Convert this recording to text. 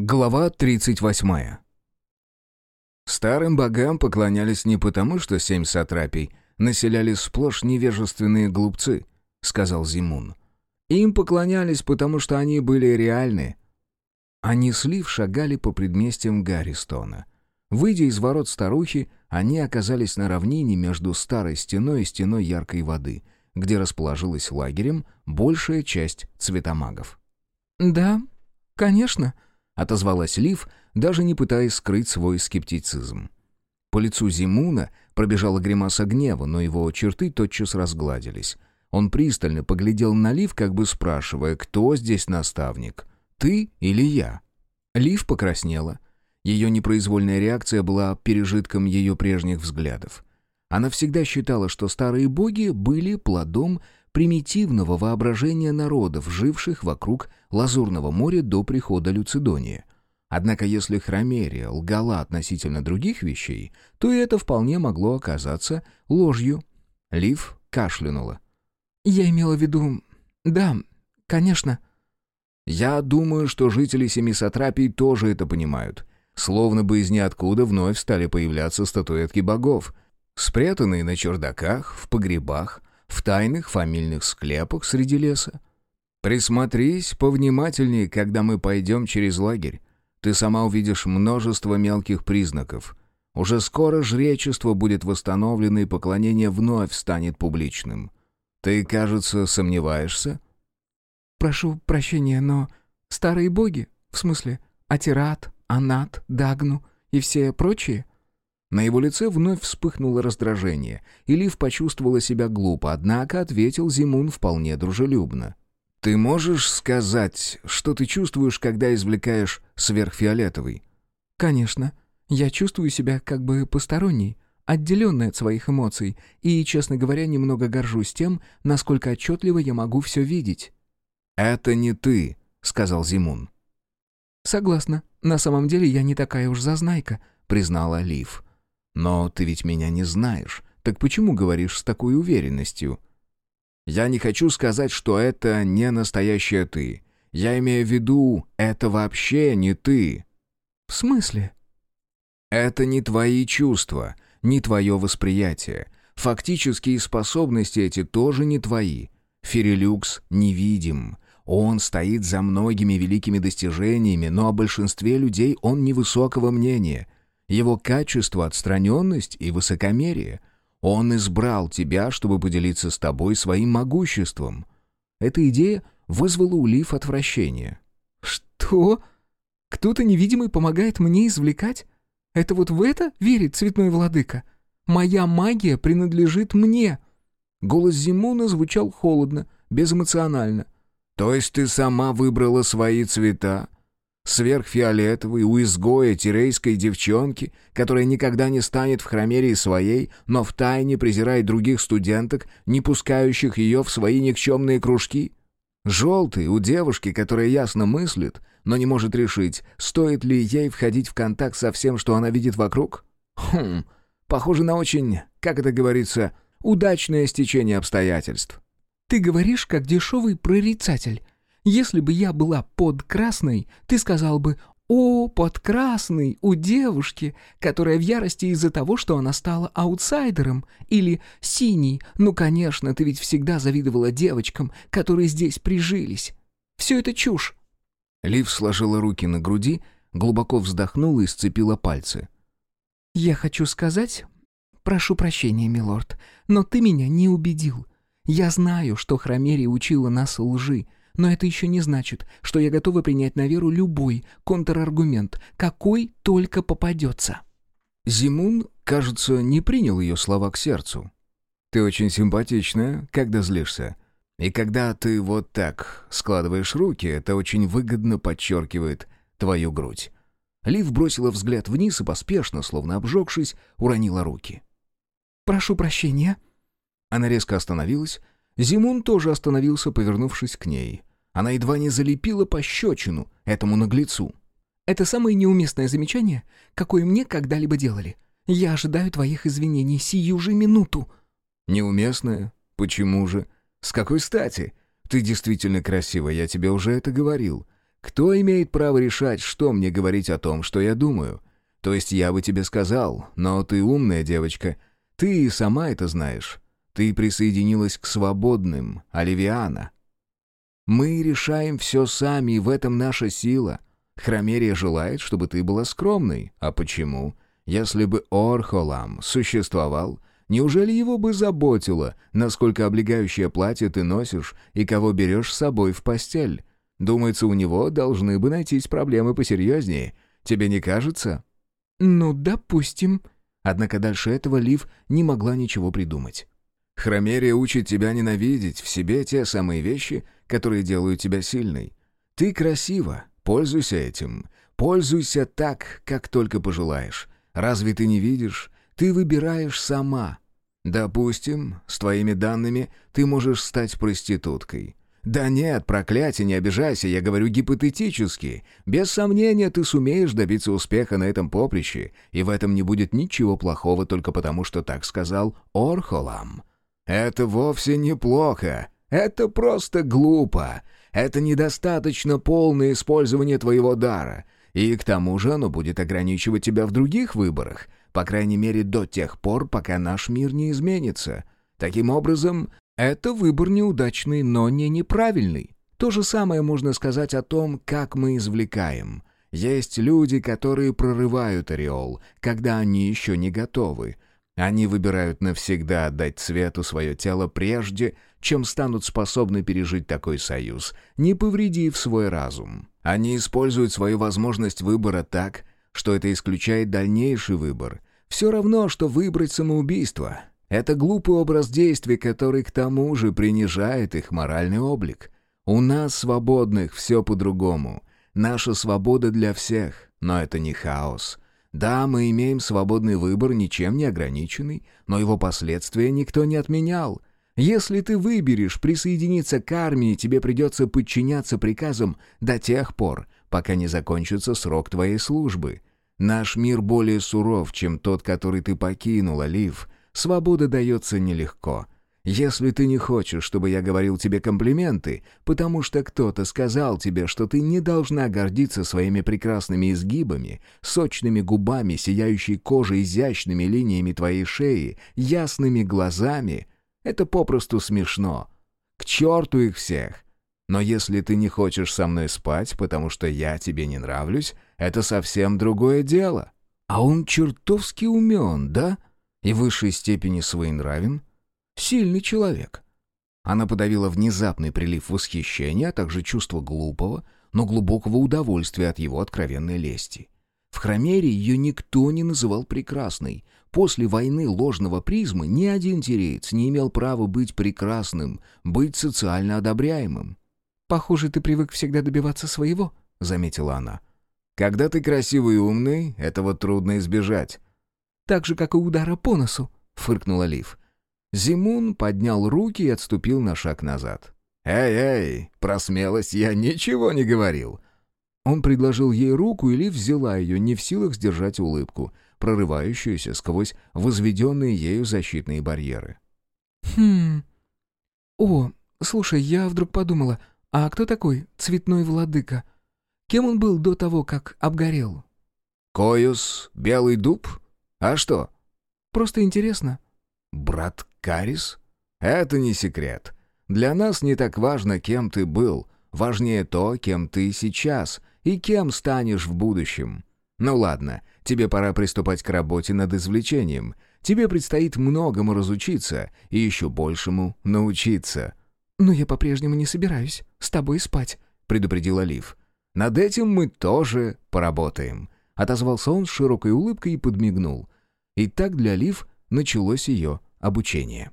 Глава 38. Старым богам поклонялись не потому, что семь сатрапий населяли сплошь невежественные глупцы, сказал Зимун. Им поклонялись, потому что они были реальны. Они слив шагали по предместьям Гарристона. Выйдя из ворот старухи, они оказались на равнине между старой стеной и стеной яркой воды, где расположилась лагерем большая часть цветомагов. «Да, конечно», отозвалась Лив, даже не пытаясь скрыть свой скептицизм. По лицу Зимуна пробежала гримаса гнева, но его черты тотчас разгладились. Он пристально поглядел на Лив, как бы спрашивая, кто здесь наставник, ты или я? Лив покраснела. Ее непроизвольная реакция была пережитком ее прежних взглядов. Она всегда считала, что старые боги были плодом примитивного воображения народов, живших вокруг Лазурного моря до прихода Люцидония. Однако если Хромерия лгала относительно других вещей, то и это вполне могло оказаться ложью. Лив кашлянула. «Я имела в виду... Да, конечно». «Я думаю, что жители Семи Сатрапий тоже это понимают. Словно бы из ниоткуда вновь стали появляться статуэтки богов, спрятанные на чердаках, в погребах, в тайных фамильных склепах среди леса. Присмотрись повнимательнее, когда мы пойдем через лагерь. Ты сама увидишь множество мелких признаков. Уже скоро жречество будет восстановлено и поклонение вновь станет публичным. Ты, кажется, сомневаешься? Прошу прощения, но старые боги, в смысле Атират, Анат, Дагну и все прочие — на его лице вновь вспыхнуло раздражение, и Лив почувствовала себя глупо, однако ответил Зимун вполне дружелюбно. «Ты можешь сказать, что ты чувствуешь, когда извлекаешь сверхфиолетовый?» «Конечно. Я чувствую себя как бы посторонней, отделенной от своих эмоций, и, честно говоря, немного горжусь тем, насколько отчетливо я могу все видеть». «Это не ты», — сказал Зимун. «Согласна. На самом деле я не такая уж зазнайка», — признала Лив. «Но ты ведь меня не знаешь. Так почему говоришь с такой уверенностью?» «Я не хочу сказать, что это не настоящая ты. Я имею в виду, это вообще не ты». «В смысле?» «Это не твои чувства, не твое восприятие. Фактические способности эти тоже не твои. Ферелюкс невидим». Он стоит за многими великими достижениями, но о большинстве людей он невысокого мнения. Его качество — отстраненность и высокомерие. Он избрал тебя, чтобы поделиться с тобой своим могуществом. Эта идея вызвала у Лив отвращение. «Что? Кто-то невидимый помогает мне извлекать? Это вот в это верит цветной владыка? Моя магия принадлежит мне!» Голос Зимуна звучал холодно, безэмоционально. «То есть ты сама выбрала свои цвета? Сверхфиолетовый, у изгоя тирейской девчонки, которая никогда не станет в хромерии своей, но втайне презирает других студенток, не пускающих ее в свои никчемные кружки? Желтый у девушки, которая ясно мыслит, но не может решить, стоит ли ей входить в контакт со всем, что она видит вокруг? Хм, похоже на очень, как это говорится, удачное стечение обстоятельств. «Ты говоришь, как дешевый прорицатель», если бы я была под красной, ты сказал бы «О, под красный у девушки, которая в ярости из-за того, что она стала аутсайдером», или «Синий, ну, конечно, ты ведь всегда завидовала девочкам, которые здесь прижились». Все это чушь». Лив сложила руки на груди, глубоко вздохнула и сцепила пальцы. «Я хочу сказать... Прошу прощения, милорд, но ты меня не убедил. Я знаю, что Хромерия учила нас лжи, но это еще не значит, что я готова принять на веру любой контраргумент, какой только попадется». Зимун, кажется, не принял ее слова к сердцу. «Ты очень симпатичная, когда злишься. И когда ты вот так складываешь руки, это очень выгодно подчеркивает твою грудь». Лив бросила взгляд вниз и поспешно, словно обжегшись, уронила руки. «Прошу прощения». Она резко остановилась. Зимун тоже остановился, повернувшись к ней. Она едва не залепила пощечину этому наглецу. «Это самое неуместное замечание, какое мне когда-либо делали. Я ожидаю твоих извинений сию же минуту». «Неуместное? Почему же? С какой стати? Ты действительно красива, я тебе уже это говорил. Кто имеет право решать, что мне говорить о том, что я думаю? То есть я бы тебе сказал, но ты умная девочка. Ты и сама это знаешь. Ты присоединилась к свободным, Оливиана. Мы решаем все сами, и в этом наша сила. Хромерия желает, чтобы ты была скромной. А почему? Если бы Орхолам существовал, неужели его бы заботило, насколько облегающее платье ты носишь и кого берешь с собой в постель? Думается, у него должны бы найтись проблемы посерьезнее. Тебе не кажется?» «Ну, допустим». Однако дальше этого Лив не могла ничего придумать. «Хромерия учит тебя ненавидеть в себе те самые вещи, которые делают тебя сильной. Ты красива, пользуйся этим. Пользуйся так, как только пожелаешь. Разве ты не видишь? Ты выбираешь сама. Допустим, с твоими данными ты можешь стать проституткой. «Да нет, проклятие, не обижайся, я говорю гипотетически. Без сомнения, ты сумеешь добиться успеха на этом поприще, и в этом не будет ничего плохого только потому, что так сказал Орхолам. Это вовсе неплохо. Это просто глупо. Это недостаточно полное использование твоего дара. И к тому же оно будет ограничивать тебя в других выборах, по крайней мере до тех пор, пока наш мир не изменится». Таким образом, это выбор неудачный, но не неправильный. То же самое можно сказать о том, как мы извлекаем. Есть люди, которые прорывают ореол, когда они еще не готовы. Они выбирают навсегда отдать цвету свое тело прежде, чем станут способны пережить такой союз, не повредив свой разум. Они используют свою возможность выбора так, что это исключает дальнейший выбор. Все равно, что выбрать самоубийство. Это глупый образ действий, который к тому же принижает их моральный облик. У нас, свободных, все по-другому. Наша свобода для всех, но это не хаос. Да, мы имеем свободный выбор, ничем не ограниченный, но его последствия никто не отменял. Если ты выберешь присоединиться к армии, тебе придется подчиняться приказам до тех пор, пока не закончится срок твоей службы. Наш мир более суров, чем тот, который ты покинул, Олив, Свобода дается нелегко. Если ты не хочешь, чтобы я говорил тебе комплименты, потому что кто-то сказал тебе, что ты не должна гордиться своими прекрасными изгибами, сочными губами, сияющей кожей, изящными линиями твоей шеи, ясными глазами, это попросту смешно. К черту их всех! Но если ты не хочешь со мной спать, потому что я тебе не нравлюсь, это совсем другое дело. А он чертовски умен, да?» и в высшей степени своенравен, сильный человек. Она подавила внезапный прилив восхищения, а также чувство глупого, но глубокого удовольствия от его откровенной лести. В Хромере ее никто не называл прекрасной. После войны ложного призмы ни один тиреец не имел права быть прекрасным, быть социально одобряемым. «Похоже, ты привык всегда добиваться своего», — заметила она. «Когда ты красивый и умный, этого трудно избежать так же, как и удара по носу», — фыркнула Лив. Зимун поднял руки и отступил на шаг назад. «Эй-эй, про смелость я ничего не говорил». Он предложил ей руку, и Лив взяла ее, не в силах сдержать улыбку, прорывающуюся сквозь возведенные ею защитные барьеры. «Хм... О, слушай, я вдруг подумала, а кто такой цветной владыка? Кем он был до того, как обгорел?» «Коюс, белый дуб?» «А что?» «Просто интересно». «Брат Карис? Это не секрет. Для нас не так важно, кем ты был. Важнее то, кем ты сейчас и кем станешь в будущем. Ну ладно, тебе пора приступать к работе над извлечением. Тебе предстоит многому разучиться и еще большему научиться». «Но я по-прежнему не собираюсь с тобой спать», — предупредил Олив. «Над этим мы тоже поработаем». Отозвался он с широкой улыбкой и подмигнул. И так для Лив началось ее обучение.